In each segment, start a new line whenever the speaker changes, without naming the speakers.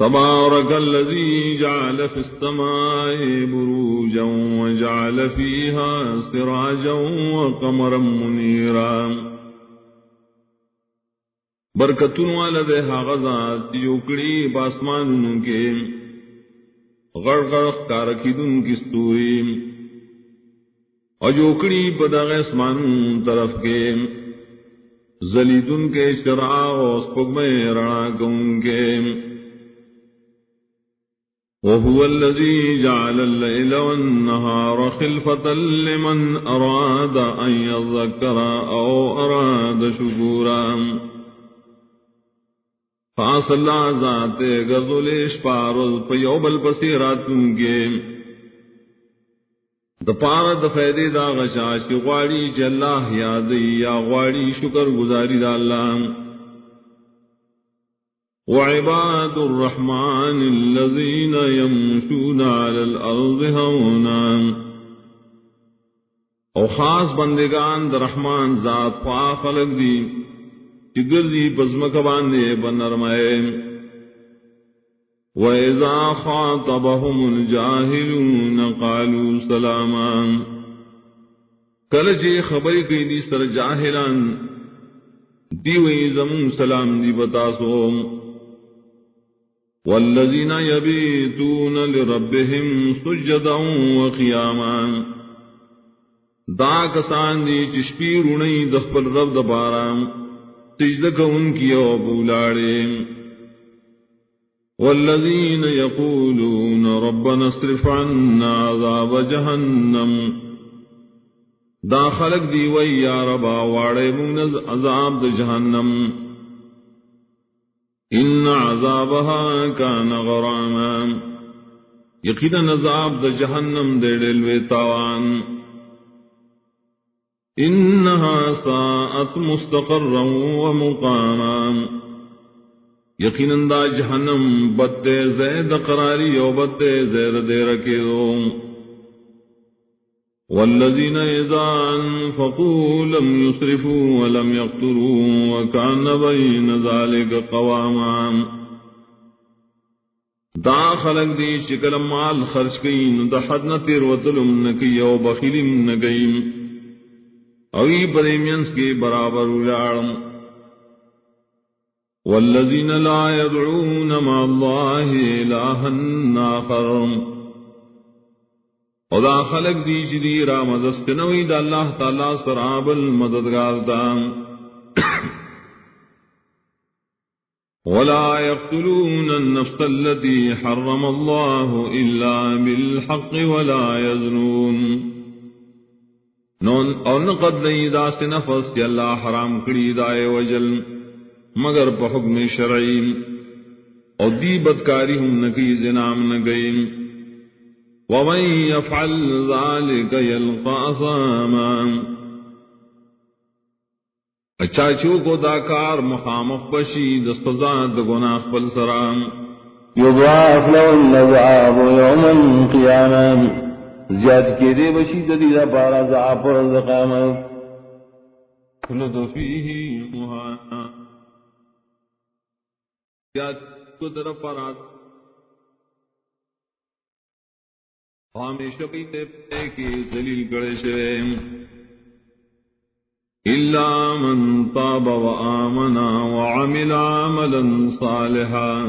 تبارك الذي جعل في السماء بروجا وجعل فيها سراجا وقمرا منيرا. برکتون والا دے حاغذات یوکڑی باسمان کے غڑ غڑ کارکی دن کی ستوری اور یوکڑی بداغ اسمان طرف کے زلیدن کے شراغ اور سپگمے رڑا گون کے وهو الذي جعل الليل والنهار خلفة لمن أراد أن يذكر أو أراد شكورا. خاص اللہ ذات گزلیش پارل پیوبل پسیراتوں کے دپار دفیدے دا غشاش کی غواڑی چلاہ یادی یا غواڑی شکر گزاری دا اللہ وعباد الرحمن الذين يمشون على الأرض هونا. او خاص بندگان در رحمان ذات پا خلق دی چگر دی بزمک باندے بنرمائے وَإِذَا خَاطَبَهُمُ الْجَاهِلُونَ قَالُوا سَلَامًا. کل جے خبری کئی دی سر جاہلان، دیوئی زمون سلام دی بتاسوم. والذين يبيتون لربهم سجدا وقياما دا کسان دی چشپی رونی دخپل رب دبارا سجد ان کی او بولاڑے والذين يقولون ربنا اصرف عنا عذاب جهنم. دا خلق دی وی یا ربا واڑے من عذاب جہنم ان عذابها كان غراما. يقينا عذاب د جهنم دے ڈلوے تاوان. انها ساءت مستقرا ومقاما. یقینا دا جہنم بدتے زید قراری و بدتے زید دے رکے والذين إذا أنفقوا لم يسرفوا ولم يقتروا وكان بين ذلك قواما. دا خلق دی شکل مال خرچ کئی دا حد نتیر وطلم نکی او بخیلم نگئیم اوی بدیمینس کے برابر اجارم والذین لا يدعون مع الله إلها آخر خدا خلق دی جدی را مدست نوی دا اللہ تعالی سراب المددگار دا ولا يقتلون النفس التي حرم الله إلا بالحق ولا يزنون. نون اور نقد نہیں دا سے نفس یا اللہ حرام کری دائے وجل، مگر پا حکم شرعیم اور دی بدکاری ہم نکی زنام نگئیم. ومن يفعل ذلك يلقى أصاما چو کو داکار مخامخ پشی دستزاد گناہ پل سرام
یضاعف له العذاب يوم القيامة زیاد کے دے بشی ددی دا پارا زعاب پر الزقامت
خلد فیہی مہانا زیاد کو در پارات ہمیشہ پیتے کی دلیل گڑے شرے إلا من طاب وآمنا وعمل عملا صالحا۔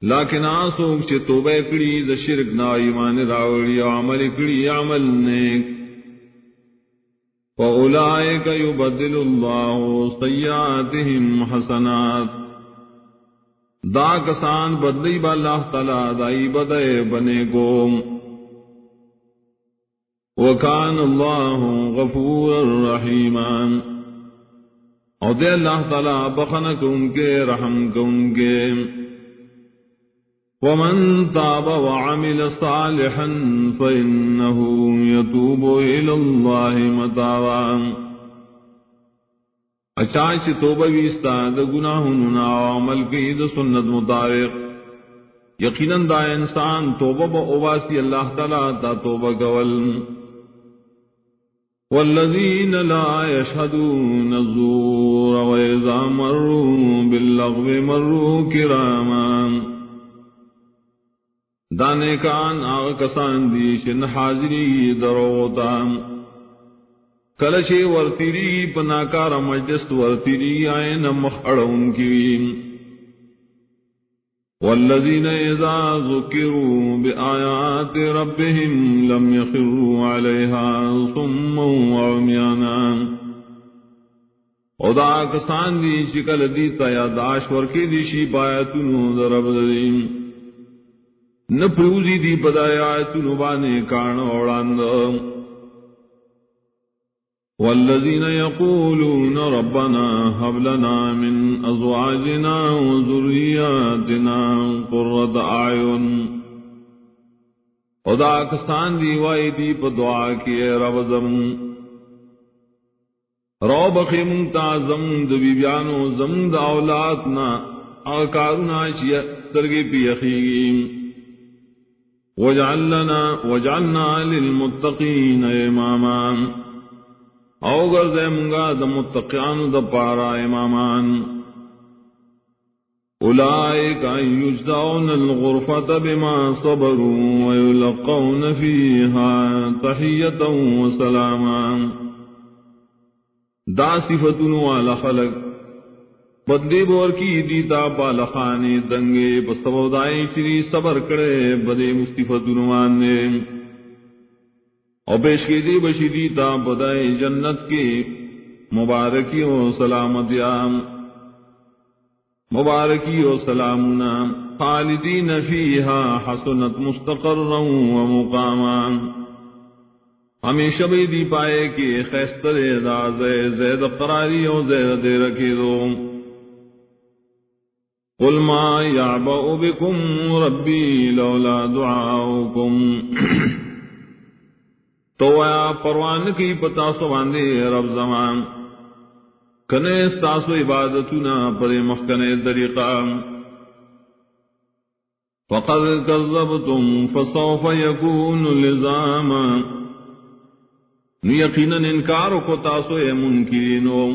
لیکن آسوک چھ توبہ کڑی دا شرک نا ایمان راوڑی عمل کڑی عمل نیک۔ فأولئك يبدل الله سيئاتهم حسنات۔ دا کسان بدلی با اللہ تعالی دائی بدے بنے گو وکان اللہ غفور الرحیم اور دے اللہ تعالی بخن کن کے، رحم کن کے. ومن تاب وعمل صالحا فإنه يتوب إلى الله متابا. اچانچ چ توبہ ویستا د گناہوں نا عمل کی د سنت مطابق. یقینا دا انسان توبہ با اواسی اللہ تعالی تا توبہ گول والذین لا يشهدون الزور وإذا مروا باللغو مروا کراما. دانے کان آغا کسان دی شن حاضری دروتا کلشے ورتیری پناکار مجلس ورتیری آئے نمخ اڑون کی۔ والذین اذا ذکروا بآیات ربهم لم يخروا عليها صما وعميانا او دا کسان دی شکل دی تا یاداش ورکی دی شی پایتنو درب دیم نہ پروزی دی۔ پدایا تنبانے کان اوڑاند والذین یقولون ربنا هب لنا من ازواجنا وذریاتنا قرۃ اعین خدا کستان دی وائی دی پدعا کی رب زم. رو بخیم تا زم دبی بیانو زم دا اولادنا. آکارنا شیئ ترگی پی اخیگیم وجعلنا وجعلنا للمتقين اماما او غرز منگا د متقیان د پارا امامان. اولئك يجزون الغرفة بما صبروا ويلقون فيها تحية وسلاما دا صفتن والا خلق بدے بور کی دیتا بالخانے دنگے پستبودائی چری صبر کرے، بدے مستفت نمان اور پیش کے دی بشی دیتا بدائے جنت کے مبارکی و سلامتیام مبارکی و سلامنا خالدین فیہا حسنت مستقرا و مقاما۔ ہمیشہ بھی دی پائے کہ خیستر دا زید قراری و زید دے رکھی دو۔ قل ما يعبأ بكم ربي لولا دعاؤكم تو آیا پروان کی پتا سو باندے رب زمان۔ کنے استاسو عبادتنا پر مخکنے طریقہ۔ فقد كذبتم فسوف يكون لزاما۔ یقینا انکار کو تاسو اے منکرینو۔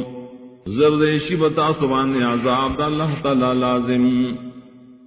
زردیشی بتا سبان عذاب دا اللہ تعالی لازم۔